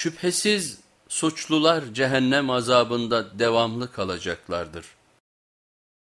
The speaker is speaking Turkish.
Şüphesiz suçlular cehennem azabında devamlı kalacaklardır.